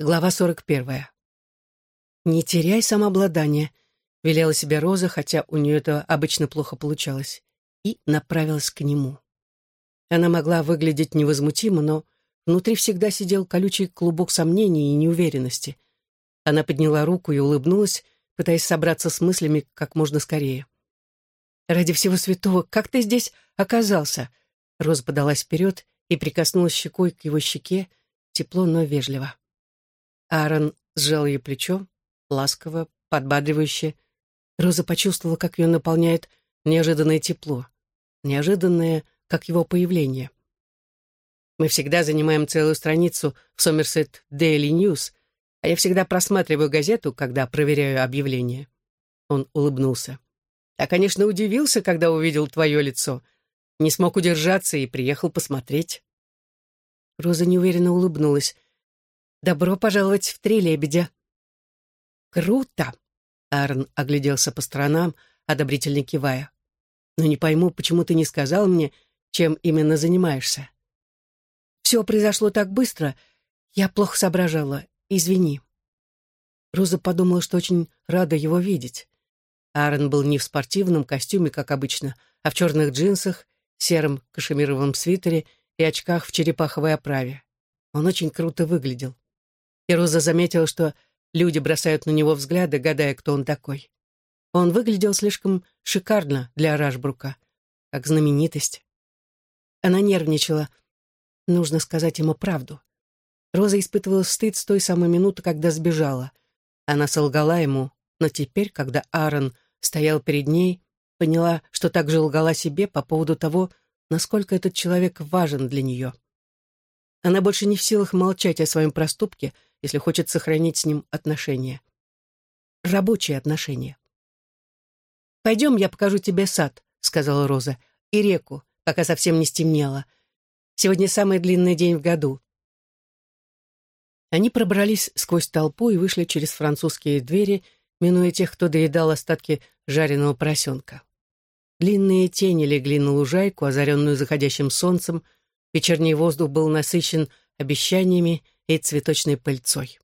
Глава 41. «Не теряй самообладание», — велела себе Роза, хотя у нее это обычно плохо получалось, и направилась к нему. Она могла выглядеть невозмутимо, но внутри всегда сидел колючий клубок сомнений и неуверенности. Она подняла руку и улыбнулась, пытаясь собраться с мыслями как можно скорее. «Ради всего святого, как ты здесь оказался?» Роза подалась вперед и прикоснулась щекой к его щеке, тепло, но вежливо. Аарон сжал ей плечо, ласково, подбадривающе. Роза почувствовала, как ее наполняет неожиданное тепло, неожиданное, как его появление. Мы всегда занимаем целую страницу в Сомерсет Daily News, а я всегда просматриваю газету, когда проверяю объявления. Он улыбнулся. Я, конечно, удивился, когда увидел твое лицо. Не смог удержаться и приехал посмотреть. Роза неуверенно улыбнулась. Добро пожаловать в три лебедя. Круто! Аарон огляделся по сторонам, одобрительно кивая. Но не пойму, почему ты не сказал мне, чем именно занимаешься. Все произошло так быстро, я плохо соображала. Извини. Роза подумала, что очень рада его видеть. Аарон был не в спортивном костюме, как обычно, а в черных джинсах, сером кашемировом свитере и очках в черепаховой оправе. Он очень круто выглядел и Роза заметила, что люди бросают на него взгляды, гадая, кто он такой. Он выглядел слишком шикарно для Рашбрука, как знаменитость. Она нервничала. Нужно сказать ему правду. Роза испытывала стыд с той самой минуты, когда сбежала. Она солгала ему, но теперь, когда Аарон стоял перед ней, поняла, что также лгала себе по поводу того, насколько этот человек важен для нее. Она больше не в силах молчать о своем проступке — если хочет сохранить с ним отношения. Рабочие отношения. «Пойдем, я покажу тебе сад», — сказала Роза, — «и реку, пока совсем не стемнело. Сегодня самый длинный день в году». Они пробрались сквозь толпу и вышли через французские двери, минуя тех, кто доедал остатки жареного поросенка. Длинные тени легли на лужайку, озаренную заходящим солнцем, вечерний воздух был насыщен обещаниями и цветочной пыльцой.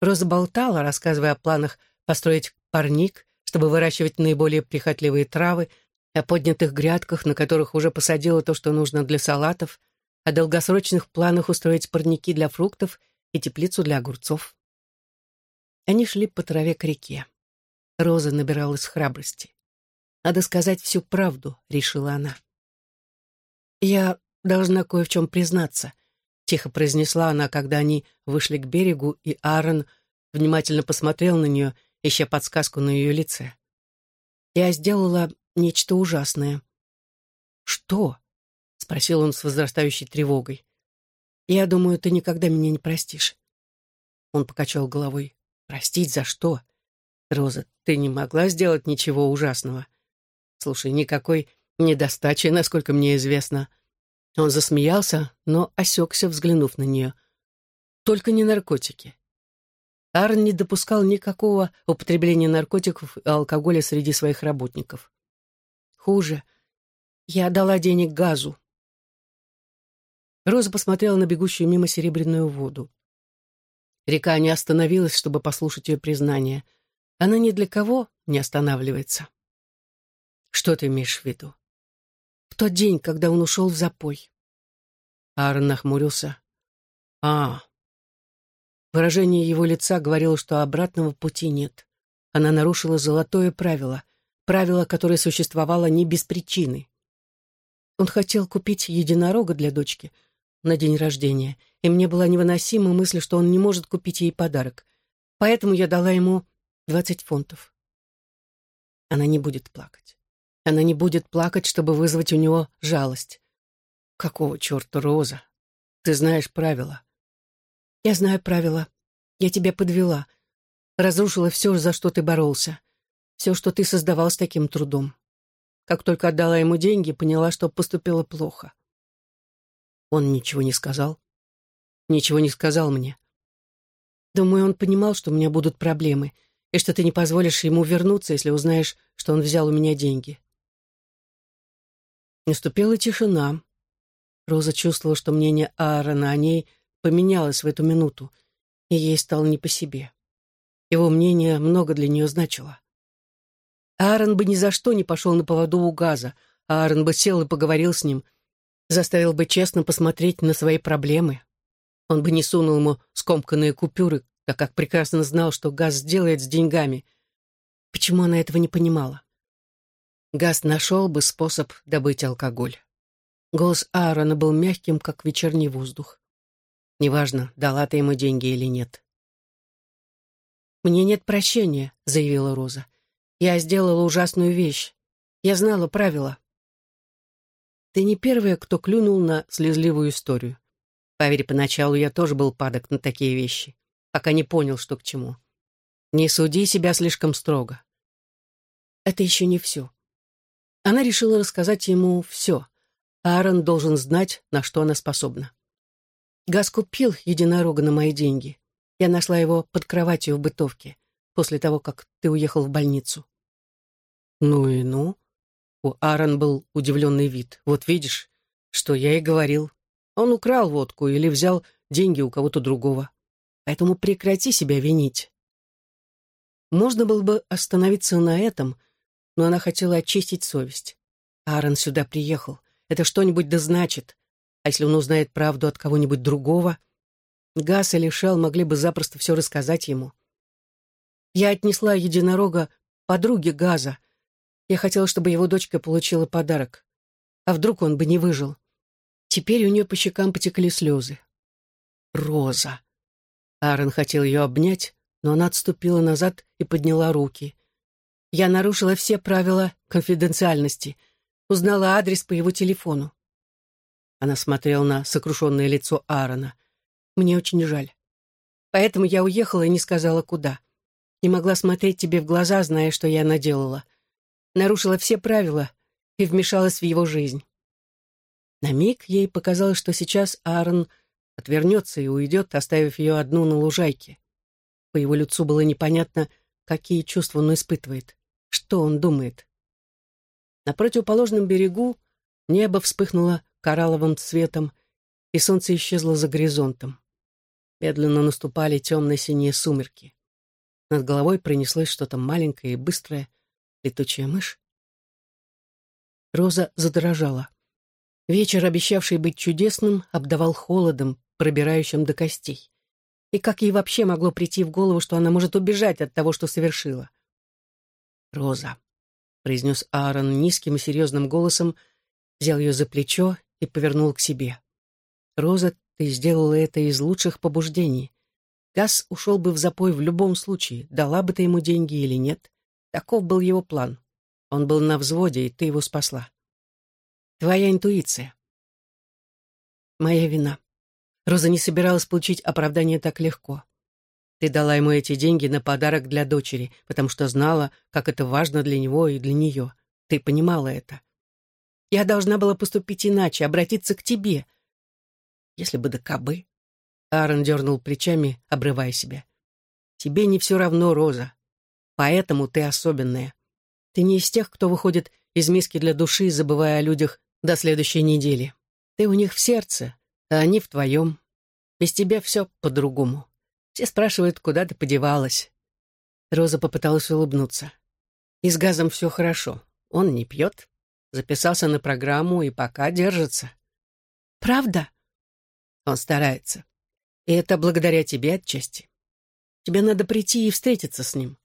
Роза болтала, рассказывая о планах построить парник, чтобы выращивать наиболее прихотливые травы, о поднятых грядках, на которых уже посадила то, что нужно для салатов, о долгосрочных планах устроить парники для фруктов и теплицу для огурцов. Они шли по траве к реке. Роза набиралась храбрости. «Надо сказать всю правду», — решила она. «Я должна кое в чем признаться», тихо произнесла она, когда они вышли к берегу, и Аарон внимательно посмотрел на нее, ища подсказку на ее лице. «Я сделала нечто ужасное». «Что?» — спросил он с возрастающей тревогой. «Я думаю, ты никогда меня не простишь». Он покачал головой. «Простить за что?» «Роза, ты не могла сделать ничего ужасного. Слушай, никакой недостачи, насколько мне известно. Он засмеялся, но осекся, взглянув на нее. Только не наркотики. Арн не допускал никакого употребления наркотиков и алкоголя среди своих работников. Хуже. Я дала денег газу. Роза посмотрела на бегущую мимо серебряную воду. Река не остановилась, чтобы послушать ее признание. Она ни для кого не останавливается. Что ты имеешь в виду? Тот день, когда он ушел в запой. Аарон нахмурился. «А...» Выражение его лица говорило, что обратного пути нет. Она нарушила золотое правило, правило, которое существовало не без причины. Он хотел купить единорога для дочки на день рождения, и мне была невыносима мысль, что он не может купить ей подарок. Поэтому я дала ему двадцать фунтов. Она не будет плакать. Она не будет плакать, чтобы вызвать у него жалость. Какого черта, Роза? Ты знаешь правила. Я знаю правила. Я тебя подвела. Разрушила все, за что ты боролся. Все, что ты создавал с таким трудом. Как только отдала ему деньги, поняла, что поступила плохо. Он ничего не сказал. Ничего не сказал мне. Думаю, он понимал, что у меня будут проблемы, и что ты не позволишь ему вернуться, если узнаешь, что он взял у меня деньги. Наступила тишина. Роза чувствовала, что мнение Аарона о ней поменялось в эту минуту. и ей стало не по себе. Его мнение много для нее значило. Аарон бы ни за что не пошел на поводу у газа, Аарон бы сел и поговорил с ним, заставил бы честно посмотреть на свои проблемы. Он бы не сунул ему скомканные купюры, так как прекрасно знал, что Газ сделает с деньгами. Почему она этого не понимала? Газ нашел бы способ добыть алкоголь. Голос Аарона был мягким, как вечерний воздух. Неважно, дала ты ему деньги или нет. «Мне нет прощения», — заявила Роза. «Я сделала ужасную вещь. Я знала правила». «Ты не первая, кто клюнул на слезливую историю. Поверь, поначалу я тоже был падок на такие вещи, пока не понял, что к чему. Не суди себя слишком строго». Это еще не все. Она решила рассказать ему все. Аарон должен знать, на что она способна. Газ купил единорога на мои деньги. Я нашла его под кроватью в бытовке, после того, как ты уехал в больницу. Ну и ну. У Аарон был удивленный вид. Вот видишь, что я и говорил. Он украл водку или взял деньги у кого-то другого. Поэтому прекрати себя винить. Можно было бы остановиться на этом, но она хотела очистить совесть. Аарон сюда приехал. Это что-нибудь да значит. А если он узнает правду от кого-нибудь другого? Газ или Шел могли бы запросто все рассказать ему. Я отнесла единорога подруге Газа. Я хотела, чтобы его дочка получила подарок. А вдруг он бы не выжил? Теперь у нее по щекам потекли слезы. Роза. Аарон хотел ее обнять, но она отступила назад и подняла руки. Я нарушила все правила конфиденциальности, узнала адрес по его телефону. Она смотрела на сокрушенное лицо Аарона. «Мне очень жаль. Поэтому я уехала и не сказала, куда. Не могла смотреть тебе в глаза, зная, что я наделала. Нарушила все правила и вмешалась в его жизнь». На миг ей показалось, что сейчас Аарон отвернется и уйдет, оставив ее одну на лужайке. По его лицу было непонятно, какие чувства он испытывает, что он думает. На противоположном берегу небо вспыхнуло коралловым цветом, и солнце исчезло за горизонтом. Медленно наступали темно-синие сумерки. Над головой пронеслось что-то маленькое и быстрое, летучая мышь. Роза задрожала. Вечер, обещавший быть чудесным, обдавал холодом, пробирающим до костей. И как ей вообще могло прийти в голову, что она может убежать от того, что совершила? «Роза», — произнес Аарон низким и серьезным голосом, взял ее за плечо и повернул к себе. «Роза, ты сделала это из лучших побуждений. Газ ушел бы в запой в любом случае, дала бы ты ему деньги или нет. Таков был его план. Он был на взводе, и ты его спасла. Твоя интуиция. Моя вина. Роза не собиралась получить оправдание так легко. Ты дала ему эти деньги на подарок для дочери, потому что знала, как это важно для него и для нее. Ты понимала это. Я должна была поступить иначе, обратиться к тебе. Если бы до кобы. Аарон дернул плечами, обрывая себя. Тебе не все равно, Роза. Поэтому ты особенная. Ты не из тех, кто выходит из миски для души, забывая о людях до следующей недели. Ты у них в сердце, а они в твоем. Без тебя все по-другому. Все спрашивают, куда ты подевалась. Роза попыталась улыбнуться. И с газом все хорошо. Он не пьет, Записался на программу и пока держится. Правда? Он старается. И это благодаря тебе отчасти. Тебе надо прийти и встретиться с ним.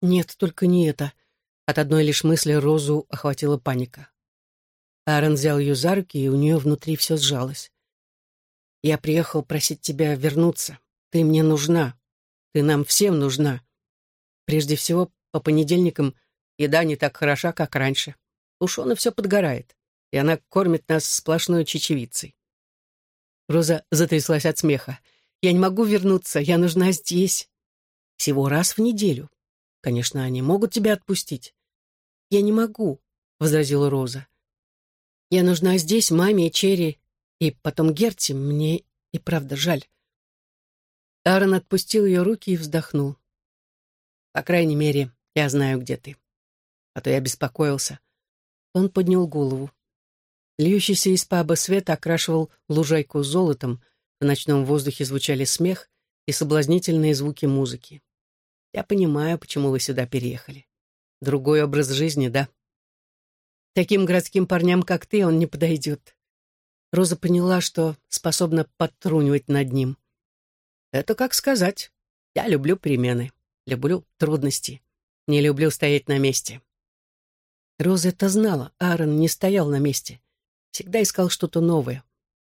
Нет, только не это. От одной лишь мысли Розу охватила паника. Аарон взял ее за руки, и у нее внутри все сжалось. «Я приехал просить тебя вернуться. Ты мне нужна. Ты нам всем нужна. Прежде всего, по понедельникам еда не так хороша, как раньше. У Шона все подгорает, и она кормит нас сплошной чечевицей. Роза затряслась от смеха. «Я не могу вернуться, я нужна здесь. Всего раз в неделю. Конечно, они могут тебя отпустить». «Я не могу», — возразила Роза. «Я нужна здесь маме и Черри, и потом Герти. Мне и правда жаль». Аарон отпустил ее руки и вздохнул. «По крайней мере, я знаю, где ты. А то я беспокоился. Он поднял голову. Льющийся из паба свет окрашивал лужайку золотом, в ночном воздухе звучали смех, и соблазнительные звуки музыки. Я понимаю, почему вы сюда переехали. Другой образ жизни, да? Таким городским парням, как ты, он не подойдет. Роза поняла, что способна подтрунивать над ним. Это как сказать. Я люблю перемены, люблю трудности, не люблю стоять на месте. Роза это знала, Аарон не стоял на месте. Всегда искал что-то новое.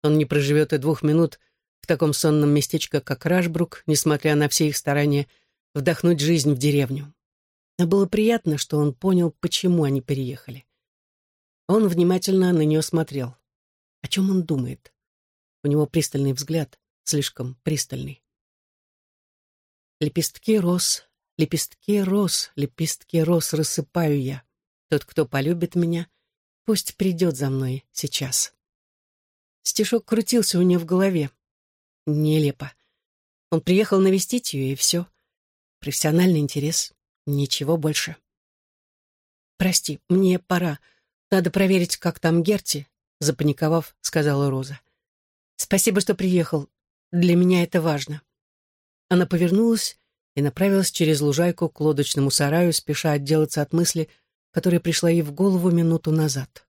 Он не проживет и двух минут в таком сонном местечке, как Рашбрук, несмотря на все их старания вдохнуть жизнь в деревню. Но было приятно, что он понял, почему они переехали. Он внимательно на нее смотрел. О чем он думает? У него пристальный взгляд, слишком пристальный. Лепестки роз, лепестки роз, лепестки роз рассыпаю я. Тот, кто полюбит меня, пусть придет за мной сейчас. Стишок крутился у нее в голове. Нелепо. Он приехал навестить ее, и все. Профессиональный интерес. Ничего больше. «Прости, мне пора. Надо проверить, как там Герти», — запаниковав, сказала Роза. «Спасибо, что приехал. Для меня это важно». Она повернулась и направилась через лужайку к лодочному сараю, спеша отделаться от мысли, которая пришла ей в голову минуту назад.